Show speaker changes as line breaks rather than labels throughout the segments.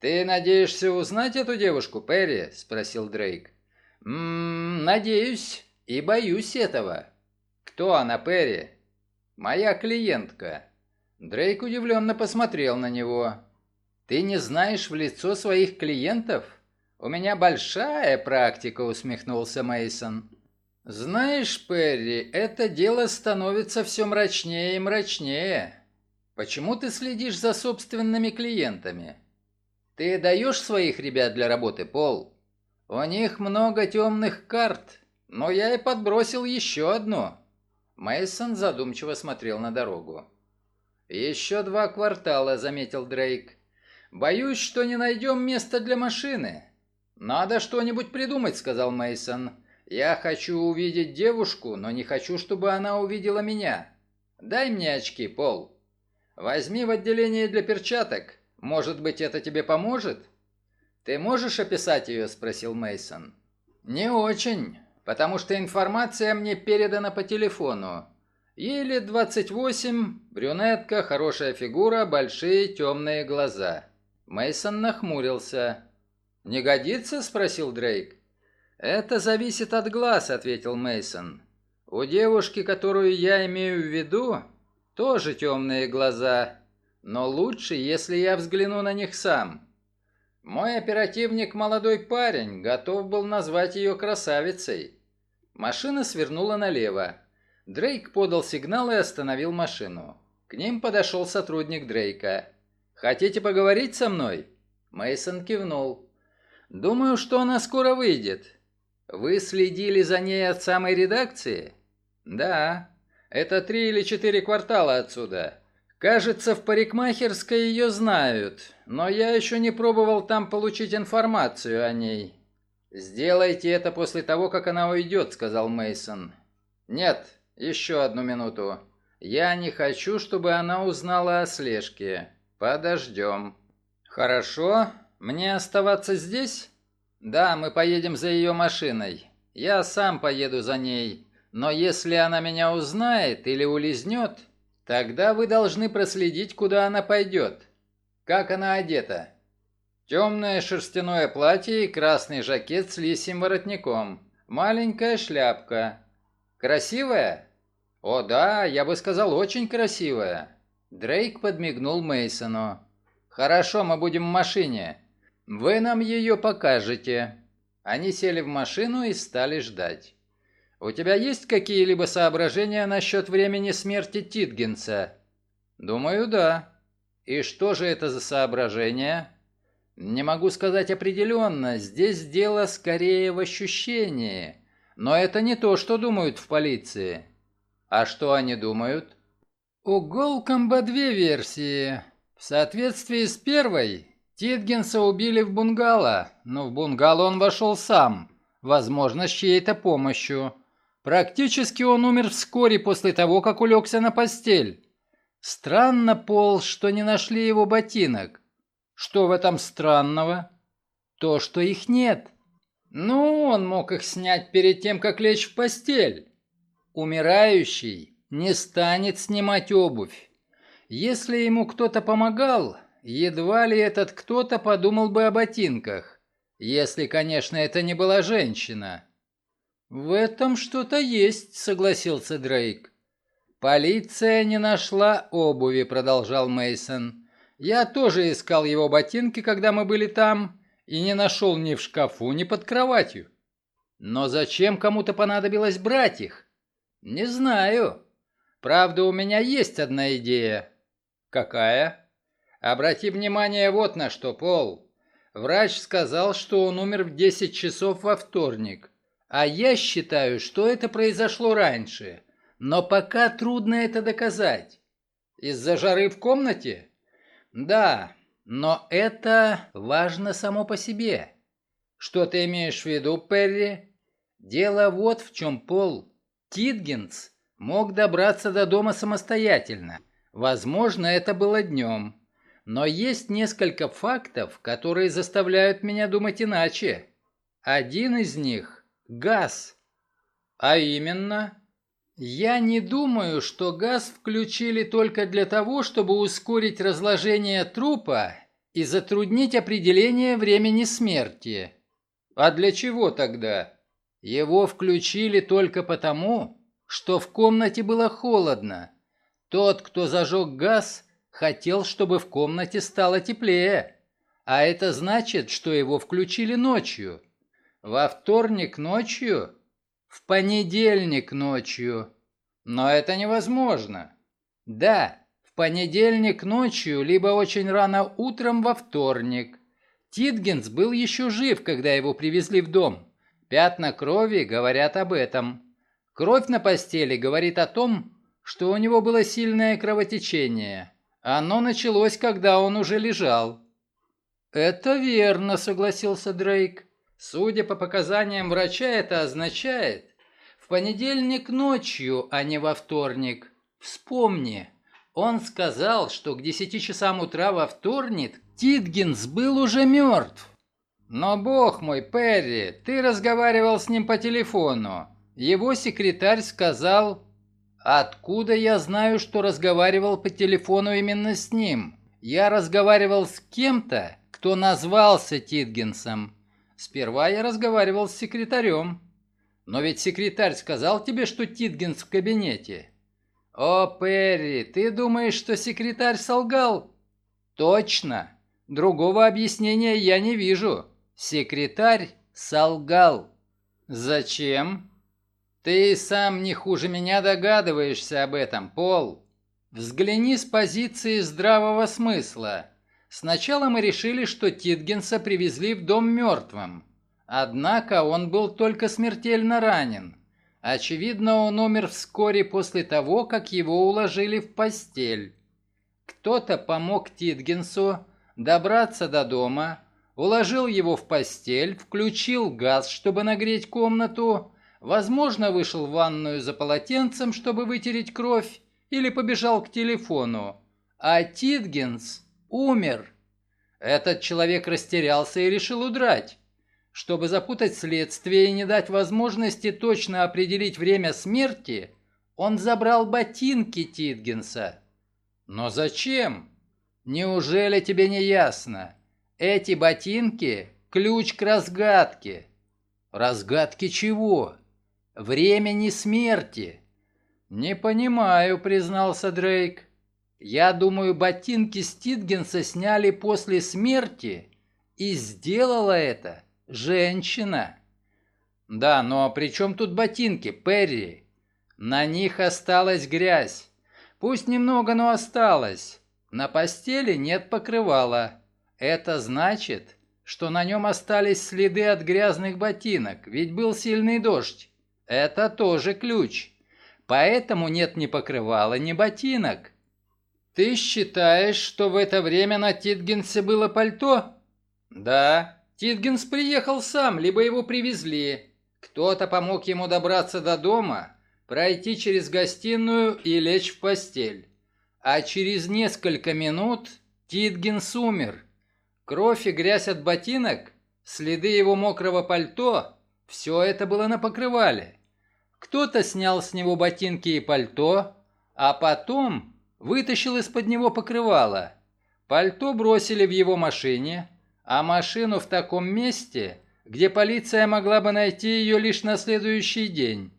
«Ты надеешься узнать эту девушку, Перри?» – спросил Дрейк. «Ммм, надеюсь и боюсь этого». «Кто она, Перри?» «Моя клиентка». Дрейк удивленно посмотрел на него. «Ты не знаешь в лицо своих клиентов?» «У меня большая практика», — усмехнулся Мейсон. «Знаешь, Перри, это дело становится все мрачнее и мрачнее. Почему ты следишь за собственными клиентами? Ты даешь своих ребят для работы, Пол? У них много темных карт, но я и подбросил еще одну». Мейсон задумчиво смотрел на дорогу. «Еще два квартала», — заметил Дрейк. «Боюсь, что не найдем места для машины». «Надо что-нибудь придумать», — сказал Мейсон. «Я хочу увидеть девушку, но не хочу, чтобы она увидела меня. Дай мне очки, Пол. Возьми в отделение для перчаток. Может быть, это тебе поможет?» «Ты можешь описать ее?» — спросил Мейсон. «Не очень, потому что информация мне передана по телефону. Ей лет 28, брюнетка, хорошая фигура, большие темные глаза. Мейсон нахмурился. «Не годится?» – спросил Дрейк. «Это зависит от глаз», – ответил Мейсон. «У девушки, которую я имею в виду, тоже темные глаза, но лучше, если я взгляну на них сам». Мой оперативник, молодой парень, готов был назвать ее красавицей. Машина свернула налево. Дрейк подал сигнал и остановил машину. К ним подошел сотрудник Дрейка. «Хотите поговорить со мной?» Мейсон кивнул. «Думаю, что она скоро выйдет. Вы следили за ней от самой редакции?» «Да. Это три или четыре квартала отсюда. Кажется, в парикмахерской ее знают, но я еще не пробовал там получить информацию о ней». «Сделайте это после того, как она уйдет», — сказал Мейсон. «Нет, еще одну минуту. Я не хочу, чтобы она узнала о слежке. Подождем. Хорошо. Мне оставаться здесь? Да, мы поедем за ее машиной. Я сам поеду за ней. Но если она меня узнает или улизнет, тогда вы должны проследить, куда она пойдет. Как она одета? Темное шерстяное платье и красный жакет с лисьим воротником. Маленькая шляпка. Красивая? «О да, я бы сказал, очень красивая». Дрейк подмигнул Мейсону. «Хорошо, мы будем в машине. Вы нам ее покажете». Они сели в машину и стали ждать. «У тебя есть какие-либо соображения насчет времени смерти Титгенса?» «Думаю, да». «И что же это за соображения?» «Не могу сказать определенно. Здесь дело скорее в ощущении. Но это не то, что думают в полиции. А что они думают? У Голкомба две версии. В соответствии с первой, Титгенса убили в бунгало, но в бунгало он вошел сам, возможно, с чьей-то помощью. Практически он умер вскоре после того, как улегся на постель. Странно, Пол, что не нашли его ботинок. Что в этом странного? То, что их нет. Ну, он мог их снять перед тем, как лечь в постель. Умирающий не станет снимать обувь. Если ему кто-то помогал, едва ли этот кто-то подумал бы о ботинках. Если, конечно, это не была женщина. В этом что-то есть, согласился Дрейк. Полиция не нашла обуви, продолжал Мейсон. Я тоже искал его ботинки, когда мы были там, и не нашел ни в шкафу, ни под кроватью. Но зачем кому-то понадобилось брать их? «Не знаю. Правда, у меня есть одна идея». «Какая?» «Обрати внимание вот на что, Пол. Врач сказал, что он умер в 10 часов во вторник. А я считаю, что это произошло раньше. Но пока трудно это доказать. Из-за жары в комнате? Да, но это важно само по себе. Что ты имеешь в виду, Перри? Дело вот в чем, Пол. Титгенс мог добраться до дома самостоятельно. Возможно, это было днем. Но есть несколько фактов, которые заставляют меня думать иначе. Один из них – газ. А именно, я не думаю, что газ включили только для того, чтобы ускорить разложение трупа и затруднить определение времени смерти. А для чего тогда? Его включили только потому, что в комнате было холодно. Тот, кто зажег газ, хотел, чтобы в комнате стало теплее. А это значит, что его включили ночью. Во вторник ночью? В понедельник ночью. Но это невозможно. Да, в понедельник ночью, либо очень рано утром во вторник. Титгенс был еще жив, когда его привезли в дом. Пятна крови говорят об этом. Кровь на постели говорит о том, что у него было сильное кровотечение. Оно началось, когда он уже лежал. «Это верно», — согласился Дрейк. «Судя по показаниям врача, это означает в понедельник ночью, а не во вторник. Вспомни, он сказал, что к десяти часам утра во вторник Титгенс был уже мертв. Но, бог мой, Перри, ты разговаривал с ним по телефону. Его секретарь сказал... Откуда я знаю, что разговаривал по телефону именно с ним? Я разговаривал с кем-то, кто назвался Титгенсом. Сперва я разговаривал с секретарем. Но ведь секретарь сказал тебе, что Титгенс в кабинете. «О, Перри, ты думаешь, что секретарь солгал?» «Точно. Другого объяснения я не вижу. Секретарь солгал». «Зачем?» «Ты сам не хуже меня догадываешься об этом, Пол. Взгляни с позиции здравого смысла. Сначала мы решили, что Титгенса привезли в дом мертвым. Однако он был только смертельно ранен. Очевидно, он умер вскоре после того, как его уложили в постель. Кто-то помог Титгенсу добраться до дома, уложил его в постель, включил газ, чтобы нагреть комнату, возможно, вышел в ванную за полотенцем, чтобы вытереть кровь, или побежал к телефону. А Титгенс умер. Этот человек растерялся и решил удрать. Чтобы запутать следствие и не дать возможности точно определить время смерти, он забрал ботинки Титгенса. Но зачем? Неужели тебе не ясно? Эти ботинки – ключ к разгадке. Разгадке чего? Времени смерти. Не понимаю, признался Дрейк. Я думаю, ботинки Ститгенса сняли после смерти и сделала это Женщина. Да, но при чем тут ботинки, Перри? На них осталась грязь. Пусть немного, но осталось. На постели нет покрывала. Это значит, что на нем остались следы от грязных ботинок, ведь был сильный дождь. Это тоже ключ. Поэтому нет ни покрывала, ни ботинок. Ты считаешь, что в это время на Титгенсе было пальто? Да. Титгенс приехал сам, либо его привезли. Кто-то помог ему добраться до дома, пройти через гостиную и лечь в постель. А через несколько минут Титгенс умер. Кровь и грязь от ботинок, следы его мокрого пальто – все это было на покрывале. Кто-то снял с него ботинки и пальто, а потом вытащил из-под него покрывало. Пальто бросили в его машине – а машину в таком месте, где полиция могла бы найти ее лишь на следующий день.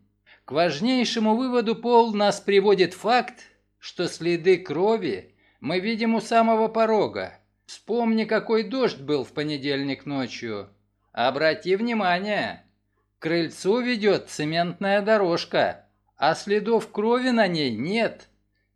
К важнейшему выводу Пол нас приводит факт, что следы крови мы видим у самого порога. Вспомни, какой дождь был в понедельник ночью. Обрати внимание, к крыльцу ведет цементная дорожка, а следов крови на ней нет.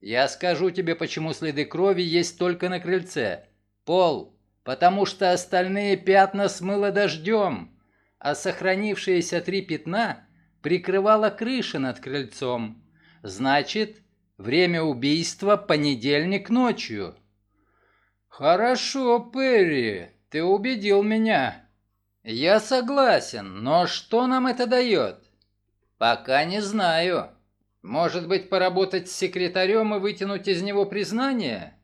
Я скажу тебе, почему следы крови есть только на крыльце. Пол, потому что остальные пятна смыло дождем, а сохранившиеся три пятна прикрывала крыша над крыльцом. Значит, время убийства понедельник ночью. Хорошо, Перри, ты убедил меня. Я согласен, но что нам это дает? Пока не знаю. Может быть, поработать с секретарем и вытянуть из него признание?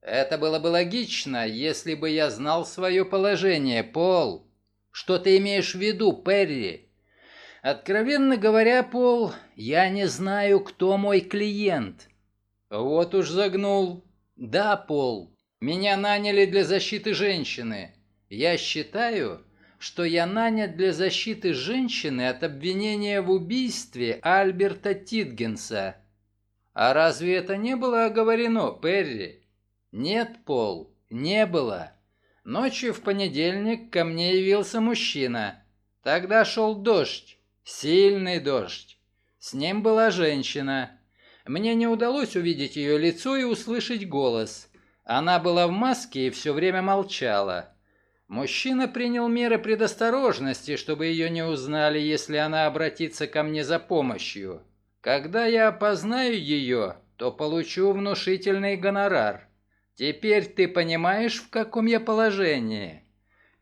Это было бы логично, если бы я знал свое положение, Пол. Что ты имеешь в виду, Перри? Откровенно говоря, Пол, я не знаю, кто мой клиент. Вот уж загнул. Да, Пол. Меня наняли для защиты женщины. Я считаю, что я нанят для защиты женщины от обвинения в убийстве Альберта Титгенса. А разве это не было оговорено, Перри? Нет, Пол, не было. Ночью в понедельник ко мне явился мужчина. Тогда шел дождь, сильный дождь. С ним была женщина. Мне не удалось увидеть ее лицо и услышать голос. Она была в маске и все время молчала. Мужчина принял меры предосторожности, чтобы ее не узнали, если она обратится ко мне за помощью. Когда я опознаю ее, то получу внушительный гонорар. Теперь ты понимаешь, в каком я положении?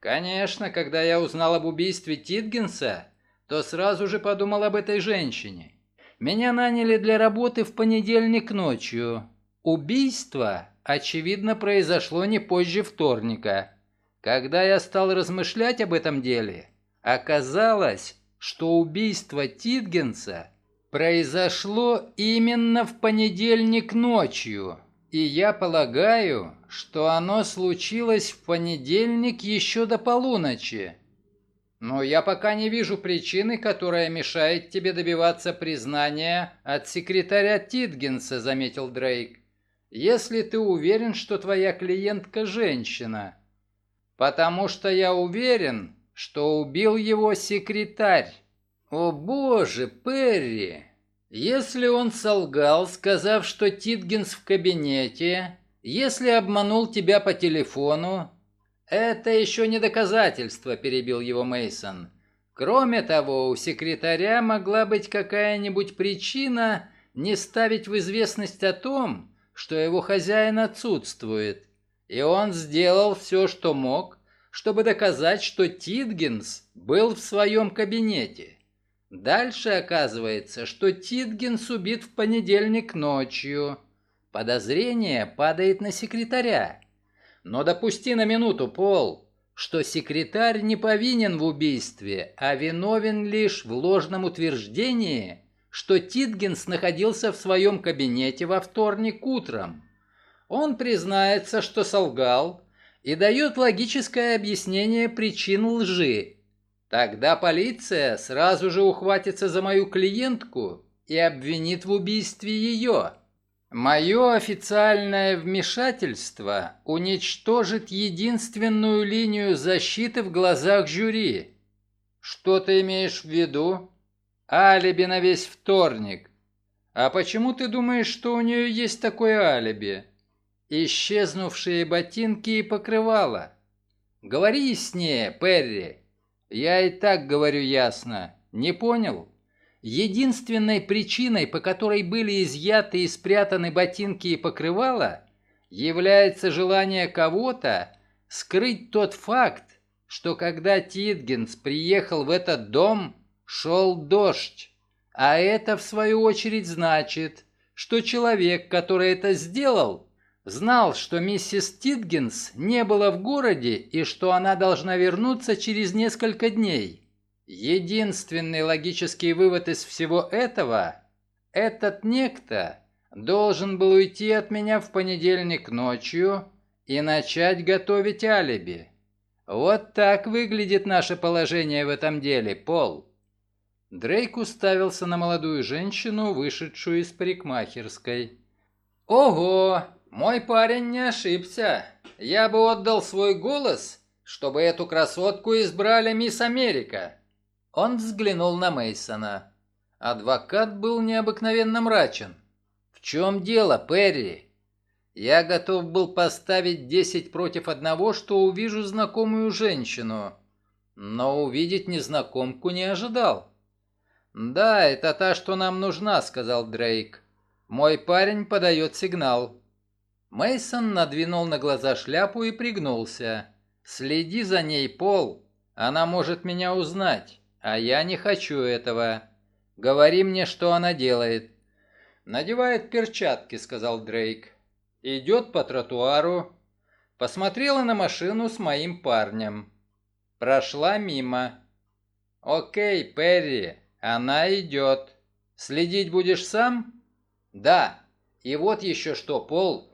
Конечно, когда я узнал об убийстве Титгенса, то сразу же подумал об этой женщине. Меня наняли для работы в понедельник ночью. Убийство, очевидно, произошло не позже вторника. Когда я стал размышлять об этом деле, оказалось, что убийство Титгенса произошло именно в понедельник ночью. И я полагаю, что оно случилось в понедельник еще до полуночи. Но я пока не вижу причины, которая мешает тебе добиваться признания от секретаря Титгенса, заметил Дрейк. Если ты уверен, что твоя клиентка женщина. Потому что я уверен, что убил его секретарь. О боже, Перри! Если он солгал, сказав, что Титгенс в кабинете, если обманул тебя по телефону, это еще не доказательство, перебил его Мейсон. Кроме того, у секретаря могла быть какая-нибудь причина не ставить в известность о том, что его хозяин отсутствует. И он сделал все, что мог, чтобы доказать, что Титгенс был в своем кабинете. Дальше оказывается, что Титгенс убит в понедельник ночью. Подозрение падает на секретаря. Но допусти на минуту, Пол, что секретарь не повинен в убийстве, а виновен лишь в ложном утверждении, что Титгенс находился в своем кабинете во вторник утром. Он признается, что солгал, и дает логическое объяснение причин лжи, Тогда полиция сразу же ухватится за мою клиентку и обвинит в убийстве ее. Мое официальное вмешательство уничтожит единственную линию защиты в глазах жюри. Что ты имеешь в виду? Алиби на весь вторник. А почему ты думаешь, что у нее есть такое алиби? Исчезнувшие ботинки и покрывало. Говори яснее, Перри. Я и так говорю ясно. Не понял? Единственной причиной, по которой были изъяты и спрятаны ботинки и покрывала, является желание кого-то скрыть тот факт, что когда Титгенс приехал в этот дом, шел дождь. А это, в свою очередь, значит, что человек, который это сделал, Знал, что миссис Титгенс не была в городе и что она должна вернуться через несколько дней. Единственный логический вывод из всего этого – этот некто должен был уйти от меня в понедельник ночью и начать готовить алиби. Вот так выглядит наше положение в этом деле, Пол. Дрейк уставился на молодую женщину, вышедшую из парикмахерской. «Ого! Мой парень не ошибся. Я бы отдал свой голос, чтобы эту красотку избрали мисс Америка. Он взглянул на Мейсона. Адвокат был необыкновенно мрачен. В чем дело, Перри? Я готов был поставить десять против одного, что увижу знакомую женщину, но увидеть незнакомку не ожидал. «Да, это та, что нам нужна», — сказал Дрейк. «Мой парень подает сигнал». Мейсон надвинул на глаза шляпу и пригнулся. «Следи за ней, Пол. Она может меня узнать, а я не хочу этого. Говори мне, что она делает». «Надевает перчатки», — сказал Дрейк. «Идет по тротуару. Посмотрела на машину с моим парнем. Прошла мимо. Окей, Перри, она идет. Следить будешь сам?» «Да. И вот еще что, Пол.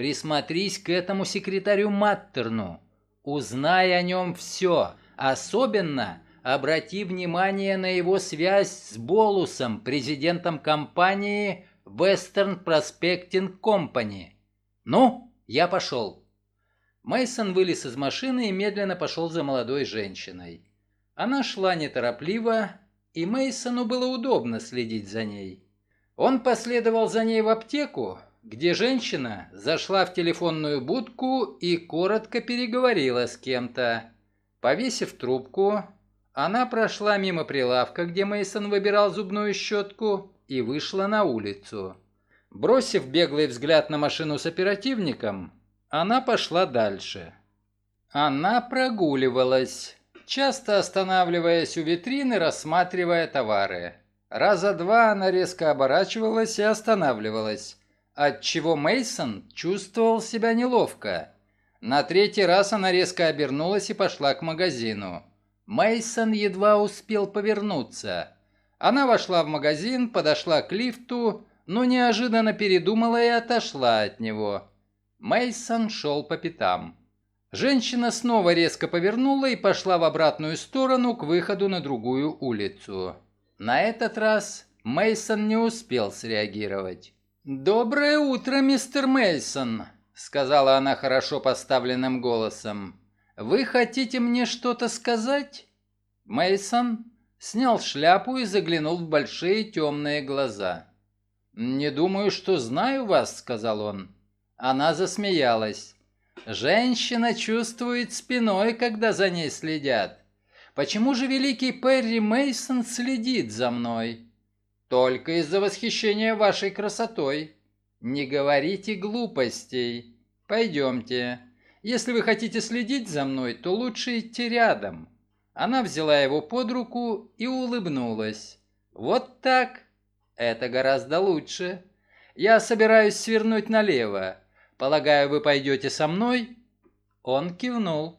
Присмотрись к этому секретарю Маттерну. Узнай о нем все. Особенно обрати внимание на его связь с Болусом, президентом компании Western Prospecting Company. Ну, я пошел. Мейсон вылез из машины и медленно пошел за молодой женщиной. Она шла неторопливо, и Мейсону было удобно следить за ней. Он последовал за ней в аптеку, где женщина зашла в телефонную будку и коротко переговорила с кем-то. Повесив трубку, она прошла мимо прилавка, где Мейсон выбирал зубную щетку, и вышла на улицу. Бросив беглый взгляд на машину с оперативником, она пошла дальше. Она прогуливалась, часто останавливаясь у витрины, рассматривая товары. Раза два она резко оборачивалась и останавливалась отчего Мейсон чувствовал себя неловко. На третий раз она резко обернулась и пошла к магазину. Мейсон едва успел повернуться. Она вошла в магазин, подошла к лифту, но неожиданно передумала и отошла от него. Мейсон шел по пятам. Женщина снова резко повернула и пошла в обратную сторону к выходу на другую улицу. На этот раз Мейсон не успел среагировать. «Доброе утро, мистер Мейсон, сказала она хорошо поставленным голосом. «Вы хотите мне что-то сказать?» Мейсон снял шляпу и заглянул в большие темные глаза. «Не думаю, что знаю вас», — сказал он. Она засмеялась. «Женщина чувствует спиной, когда за ней следят. Почему же великий Перри Мейсон следит за мной?» Только из-за восхищения вашей красотой. Не говорите глупостей. Пойдемте. Если вы хотите следить за мной, то лучше идти рядом. Она взяла его под руку и улыбнулась. Вот так. Это гораздо лучше. Я собираюсь свернуть налево. Полагаю, вы пойдете со мной? Он кивнул.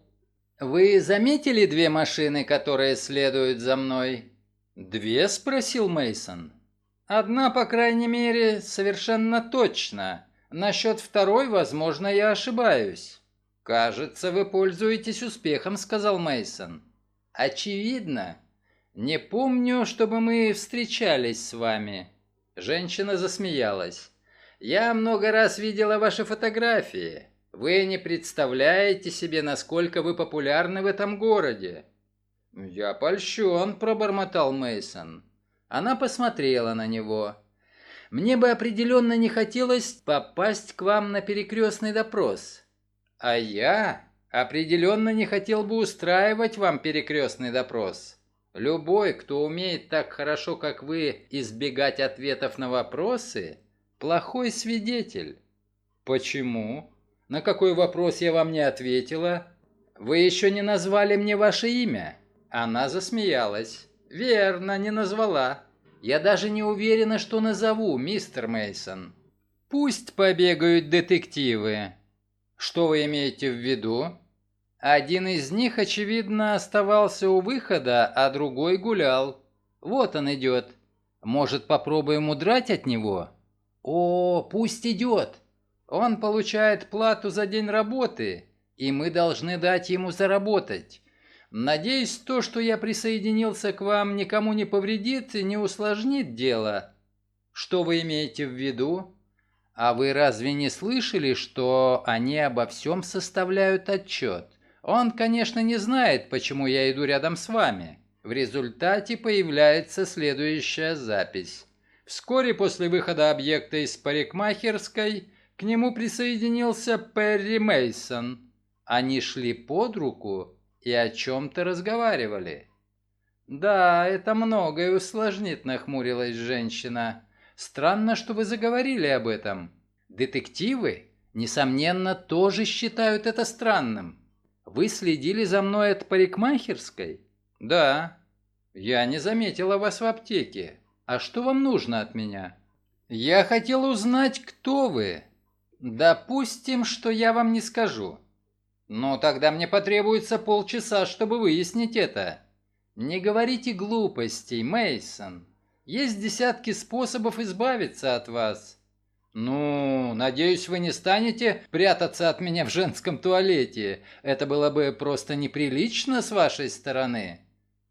Вы заметили две машины, которые следуют за мной? Две, спросил Мейсон. Одна, по крайней мере, совершенно точно. Насчет второй, возможно, я ошибаюсь. Кажется, вы пользуетесь успехом, сказал Мейсон. Очевидно. Не помню, чтобы мы встречались с вами. Женщина засмеялась. Я много раз видела ваши фотографии. Вы не представляете себе, насколько вы популярны в этом городе. Я польщен, пробормотал Мейсон. Она посмотрела на него. «Мне бы определенно не хотелось попасть к вам на перекрестный допрос. А я определенно не хотел бы устраивать вам перекрестный допрос. Любой, кто умеет так хорошо, как вы, избегать ответов на вопросы, плохой свидетель». «Почему? На какой вопрос я вам не ответила?» «Вы еще не назвали мне ваше имя?» Она засмеялась. «Верно, не назвала. Я даже не уверена, что назову, мистер Мейсон. Пусть побегают детективы. Что вы имеете в виду? Один из них, очевидно, оставался у выхода, а другой гулял. Вот он идет. Может, попробуем удрать от него? О, пусть идет. Он получает плату за день работы, и мы должны дать ему заработать. Надеюсь, то, что я присоединился к вам, никому не повредит и не усложнит дело. Что вы имеете в виду? А вы разве не слышали, что они обо всем составляют отчет? Он, конечно, не знает, почему я иду рядом с вами. В результате появляется следующая запись. Вскоре после выхода объекта из парикмахерской к нему присоединился Перри Мейсон. Они шли под руку и о чем-то разговаривали. «Да, это многое усложнит», — нахмурилась женщина. «Странно, что вы заговорили об этом. Детективы, несомненно, тоже считают это странным. Вы следили за мной от парикмахерской?» «Да». «Я не заметила вас в аптеке. А что вам нужно от меня?» «Я хотел узнать, кто вы. Допустим, что я вам не скажу. «Ну, тогда мне потребуется полчаса, чтобы выяснить это». «Не говорите глупостей, Мейсон. Есть десятки способов избавиться от вас». «Ну, надеюсь, вы не станете прятаться от меня в женском туалете. Это было бы просто неприлично с вашей стороны».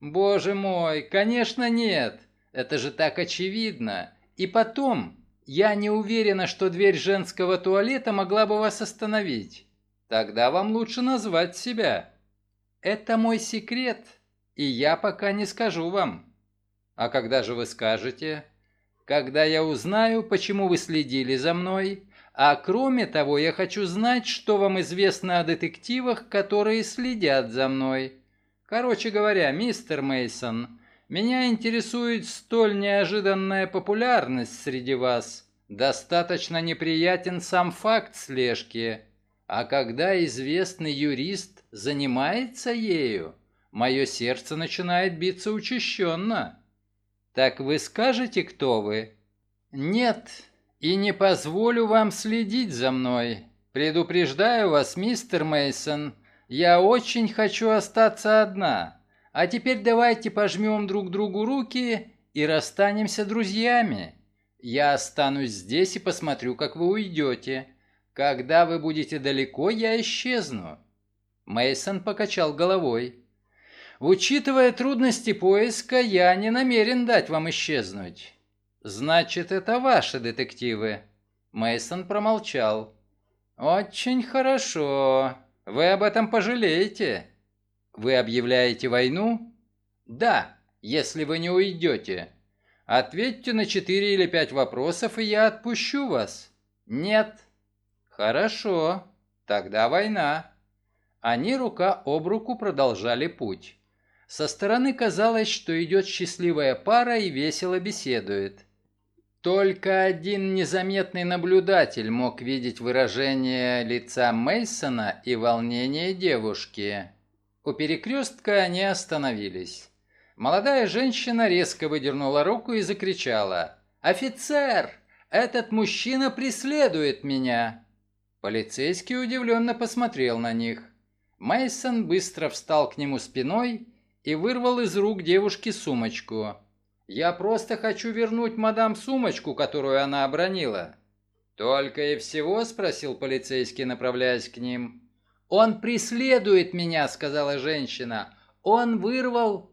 «Боже мой, конечно нет. Это же так очевидно. И потом, я не уверена, что дверь женского туалета могла бы вас остановить. Тогда вам лучше назвать себя. Это мой секрет, и я пока не скажу вам. А когда же вы скажете?» когда я узнаю, почему вы следили за мной, а кроме того, я хочу знать, что вам известно о детективах, которые следят за мной. Короче говоря, мистер Мейсон, меня интересует столь неожиданная популярность среди вас. Достаточно неприятен сам факт слежки. А когда известный юрист занимается ею, мое сердце начинает биться учащенно. Так вы скажете, кто вы? Нет, и не позволю вам следить за мной. Предупреждаю вас, мистер Мейсон, я очень хочу остаться одна. А теперь давайте пожмем друг другу руки и расстанемся друзьями. Я останусь здесь и посмотрю, как вы уйдете. Когда вы будете далеко, я исчезну. Мейсон покачал головой. Учитывая трудности поиска, я не намерен дать вам исчезнуть. Значит, это ваши детективы. Мейсон промолчал. Очень хорошо. Вы об этом пожалеете. Вы объявляете войну? Да, если вы не уйдете. Ответьте на четыре или пять вопросов, и я отпущу вас. Нет. Хорошо. Тогда война. Они рука об руку продолжали путь. Со стороны казалось, что идет счастливая пара и весело беседует. Только один незаметный наблюдатель мог видеть выражение лица Мейсона и волнение девушки. У перекрестка они остановились. Молодая женщина резко выдернула руку и закричала. «Офицер! Этот мужчина преследует меня!» Полицейский удивленно посмотрел на них. Мейсон быстро встал к нему спиной и вырвал из рук девушки сумочку. «Я просто хочу вернуть мадам сумочку, которую она обронила». «Только и всего?» – спросил полицейский, направляясь к ним. «Он преследует меня», – сказала женщина. «Он вырвал...»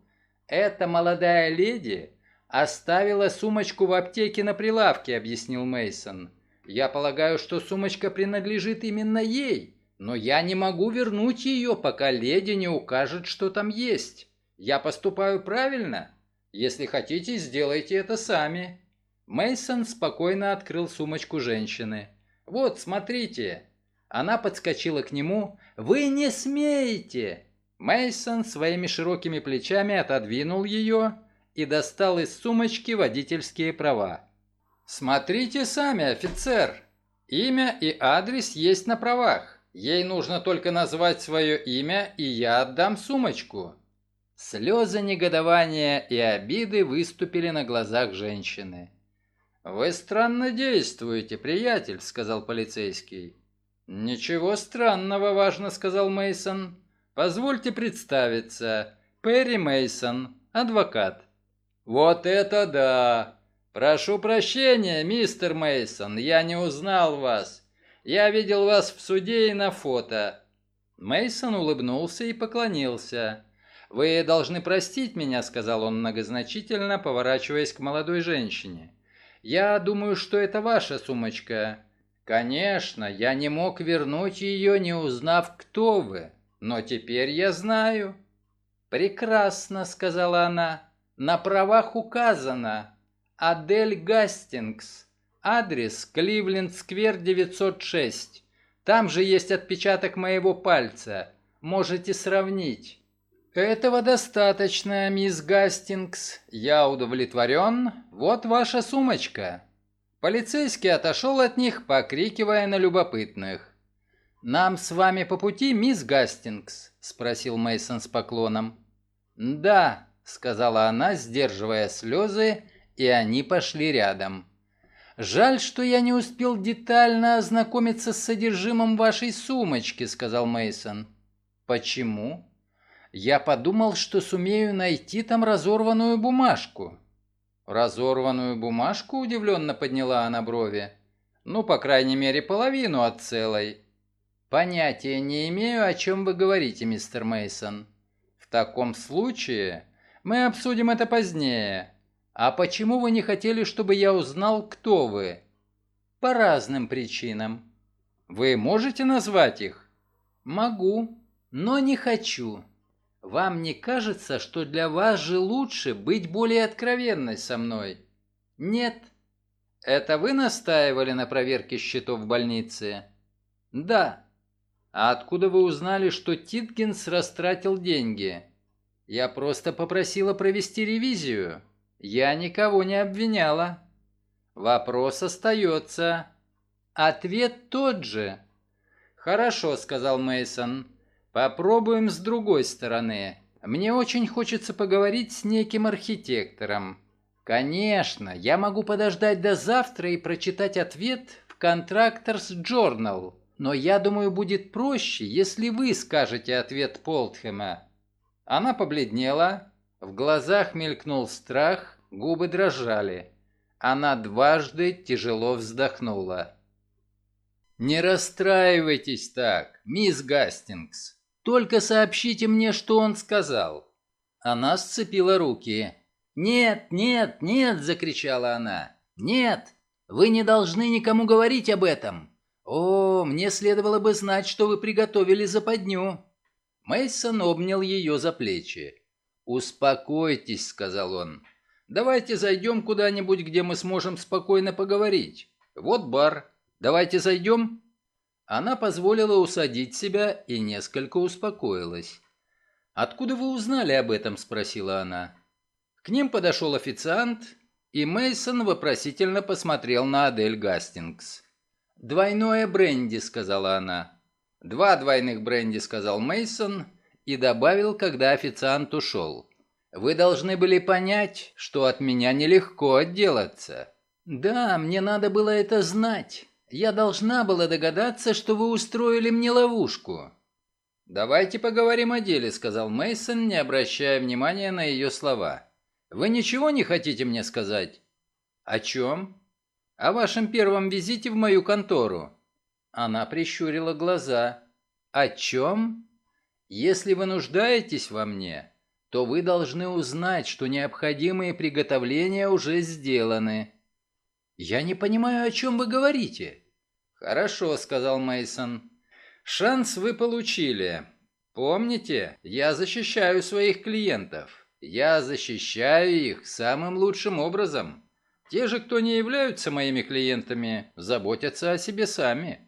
«Эта молодая леди оставила сумочку в аптеке на прилавке», – объяснил Мейсон. «Я полагаю, что сумочка принадлежит именно ей, но я не могу вернуть ее, пока леди не укажет, что там есть». Я поступаю правильно? Если хотите, сделайте это сами. Мейсон спокойно открыл сумочку женщины. Вот, смотрите. Она подскочила к нему. Вы не смеете. Мейсон своими широкими плечами отодвинул ее и достал из сумочки водительские права. Смотрите сами, офицер. Имя и адрес есть на правах. Ей нужно только назвать свое имя, и я отдам сумочку. Слезы негодования и обиды выступили на глазах женщины. «Вы странно действуете, приятель», — сказал полицейский. «Ничего странного, важно», — сказал Мейсон. «Позвольте представиться. Перри Мейсон, адвокат». «Вот это да! Прошу прощения, мистер Мейсон, я не узнал вас. Я видел вас в суде и на фото». Мейсон улыбнулся и поклонился. «Вы должны простить меня», — сказал он многозначительно, поворачиваясь к молодой женщине. «Я думаю, что это ваша сумочка». «Конечно, я не мог вернуть ее, не узнав, кто вы, но теперь я знаю». «Прекрасно», — сказала она. «На правах указано. Адель Гастингс. Адрес Кливленд-сквер 906. Там же есть отпечаток моего пальца. Можете сравнить». «Этого достаточно, мисс Гастингс. Я удовлетворен. Вот ваша сумочка». Полицейский отошел от них, покрикивая на любопытных. «Нам с вами по пути, мисс Гастингс?» – спросил Мейсон с поклоном. «Да», – сказала она, сдерживая слезы, и они пошли рядом. «Жаль, что я не успел детально ознакомиться с содержимым вашей сумочки», – сказал Мейсон. «Почему?» я подумал, что сумею найти там разорванную бумажку. Разорванную бумажку удивленно подняла она брови. Ну, по крайней мере, половину от целой. Понятия не имею, о чем вы говорите, мистер Мейсон. В таком случае мы обсудим это позднее. А почему вы не хотели, чтобы я узнал, кто вы? По разным причинам. Вы можете назвать их? Могу, но не хочу. Вам не кажется, что для вас же лучше быть более откровенной со мной? Нет. Это вы настаивали на проверке счетов в больнице? Да. А откуда вы узнали, что Титкинс растратил деньги? Я просто попросила провести ревизию. Я никого не обвиняла. Вопрос остается. Ответ тот же. Хорошо, сказал Мейсон. Попробуем с другой стороны. Мне очень хочется поговорить с неким архитектором. Конечно, я могу подождать до завтра и прочитать ответ в Contractors Journal. Но я думаю, будет проще, если вы скажете ответ Полтхэма. Она побледнела, в глазах мелькнул страх, губы дрожали. Она дважды тяжело вздохнула. «Не расстраивайтесь так, мисс Гастингс. Только сообщите мне, что он сказал». Она сцепила руки. «Нет, нет, нет!» – закричала она. «Нет! Вы не должны никому говорить об этом! О, мне следовало бы знать, что вы приготовили западню!» Мейсон обнял ее за плечи. «Успокойтесь», — сказал он. «Давайте зайдем куда-нибудь, где мы сможем спокойно поговорить. Вот бар. Давайте зайдем». Она позволила усадить себя и несколько успокоилась. «Откуда вы узнали об этом?» – спросила она. К ним подошел официант, и Мейсон вопросительно посмотрел на Адель Гастингс. «Двойное бренди», – сказала она. «Два двойных бренди», — сказал Мейсон и добавил, когда официант ушел. «Вы должны были понять, что от меня нелегко отделаться». «Да, мне надо было это знать. Я должна была догадаться, что вы устроили мне ловушку». «Давайте поговорим о деле», — сказал Мейсон, не обращая внимания на ее слова. «Вы ничего не хотите мне сказать?» «О чем?» «О вашем первом визите в мою контору». Она прищурила глаза. «О чем? Если вы нуждаетесь во мне, то вы должны узнать, что необходимые приготовления уже сделаны». «Я не понимаю, о чем вы говорите». «Хорошо», — сказал Мейсон. «Шанс вы получили. Помните, я защищаю своих клиентов. Я защищаю их самым лучшим образом. Те же, кто не являются моими клиентами, заботятся о себе сами».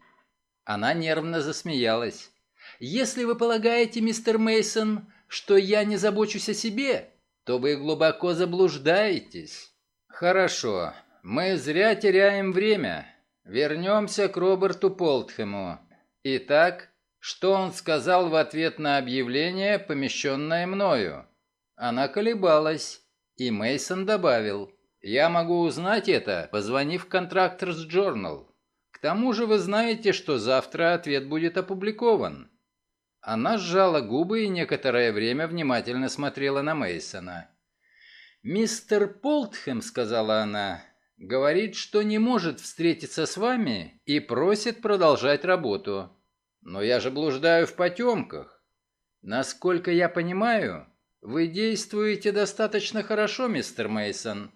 Она нервно засмеялась. «Если вы полагаете, мистер Мейсон, что я не забочусь о себе, то вы глубоко заблуждаетесь». «Хорошо, мы зря теряем время. Вернемся к Роберту Полтхему. Итак, что он сказал в ответ на объявление, помещенное мною?» Она колебалась, и Мейсон добавил, «Я могу узнать это, позвонив в Contractors Journal». К тому же вы знаете, что завтра ответ будет опубликован. Она сжала губы и некоторое время внимательно смотрела на Мейсона. Мистер Полтхэм, сказала она, говорит, что не может встретиться с вами и просит продолжать работу. Но я же блуждаю в потемках. Насколько я понимаю, вы действуете достаточно хорошо, мистер Мейсон.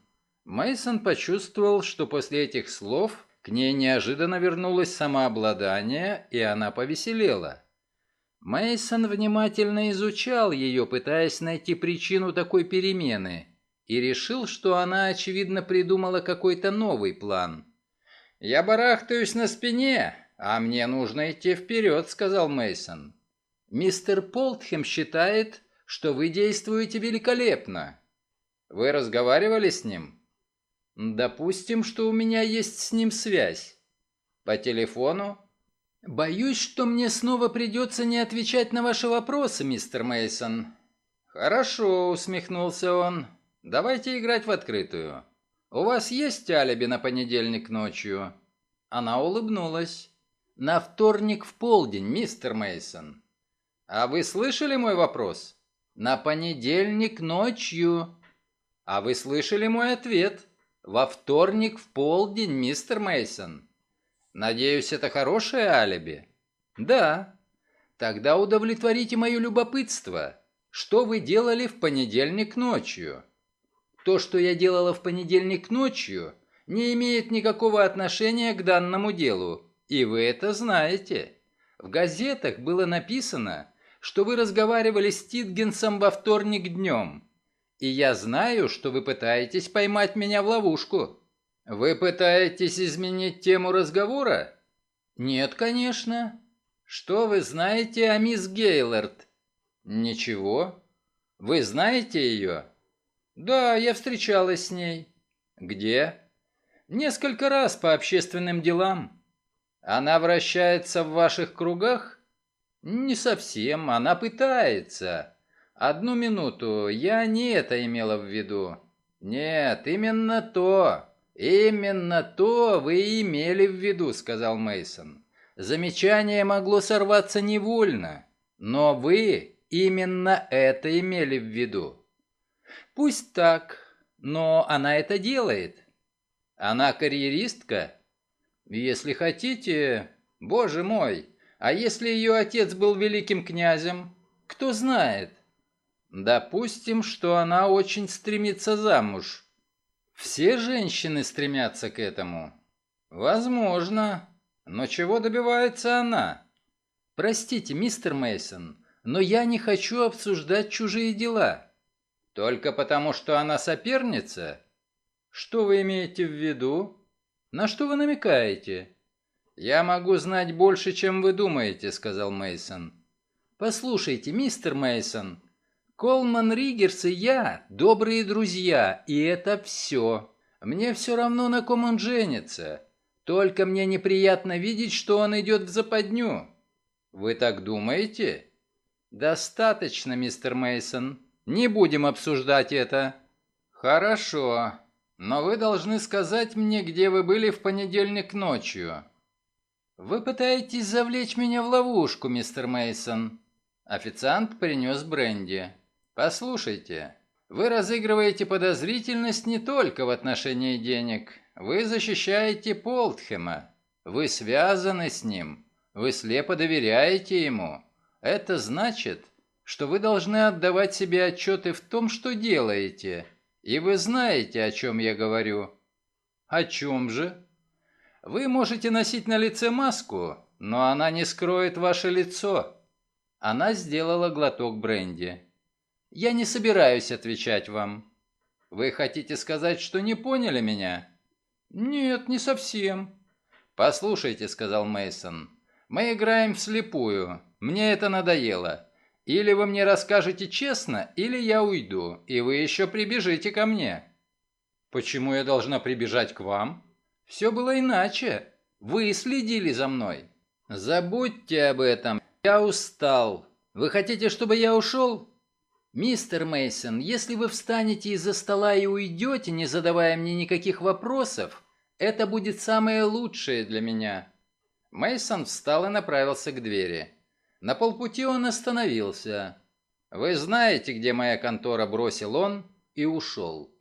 Мейсон почувствовал, что после этих слов к ней неожиданно вернулось самообладание, и она повеселела. Мейсон внимательно изучал ее, пытаясь найти причину такой перемены, и решил, что она, очевидно, придумала какой-то новый план. «Я барахтаюсь на спине, а мне нужно идти вперед», — сказал Мейсон. «Мистер Полтхем считает, что вы действуете великолепно. Вы разговаривали с ним?» Допустим, что у меня есть с ним связь. По телефону? Боюсь, что мне снова придется не отвечать на ваши вопросы, мистер Мейсон. Хорошо, усмехнулся он. Давайте играть в открытую. У вас есть алиби на понедельник ночью? Она улыбнулась. На вторник в полдень, мистер Мейсон. А вы слышали мой вопрос? На понедельник ночью. А вы слышали мой ответ? Во вторник в полдень, мистер Мейсон. Надеюсь, это хорошее алиби? Да. Тогда удовлетворите мое любопытство. Что вы делали в понедельник ночью? То, что я делала в понедельник ночью, не имеет никакого отношения к данному делу, и вы это знаете. В газетах было написано, что вы разговаривали с Титгенсом во вторник днем. И я знаю, что вы пытаетесь поймать меня в ловушку. Вы пытаетесь изменить тему разговора? Нет, конечно. Что вы знаете о мисс Гейлорд? Ничего. Вы знаете ее? Да, я встречалась с ней. Где? Несколько раз по общественным делам. Она вращается в ваших кругах? Не совсем, она пытается. Одну минуту, я не это имела в виду. Нет, именно то. Именно то вы имели в виду, сказал Мейсон. Замечание могло сорваться невольно, но вы именно это имели в виду. Пусть так, но она это делает. Она карьеристка? Если хотите... Боже мой, а если ее отец был великим князем? Кто знает? Допустим, что она очень стремится замуж. Все женщины стремятся к этому. Возможно. Но чего добивается она? Простите, мистер Мейсон, но я не хочу обсуждать чужие дела. Только потому, что она соперница? Что вы имеете в виду? На что вы намекаете? Я могу знать больше, чем вы думаете, сказал Мейсон. Послушайте, мистер Мейсон, Колман Ригерс и я добрые друзья, и это все. Мне все равно, на ком он женится. Только мне неприятно видеть, что он идет в западню. Вы так думаете? Достаточно, мистер Мейсон. Не будем обсуждать это. Хорошо. Но вы должны сказать мне, где вы были в понедельник ночью. Вы пытаетесь завлечь меня в ловушку, мистер Мейсон. Официант принес бренди. Послушайте, вы разыгрываете подозрительность не только в отношении денег. Вы защищаете Полтхема. Вы связаны с ним. Вы слепо доверяете ему. Это значит, что вы должны отдавать себе отчеты в том, что делаете, и вы знаете, о чем я говорю. О чем же? Вы можете носить на лице маску, но она не скроет ваше лицо. Она сделала глоток бренди. Я не собираюсь отвечать вам. Вы хотите сказать, что не поняли меня? Нет, не совсем. Послушайте, сказал Мейсон. Мы играем вслепую. Мне это надоело. Или вы мне расскажете честно, или я уйду, и вы еще прибежите ко мне». «Почему я должна прибежать к вам?» «Все было иначе. Вы следили за мной». «Забудьте об этом. Я устал. Вы хотите, чтобы я ушел?» «Мистер Мейсон, если вы встанете из-за стола и уйдете, не задавая мне никаких вопросов, это будет самое лучшее для меня». Мейсон встал и направился к двери. На полпути он остановился. «Вы знаете, где моя контора?» – бросил он и ушел.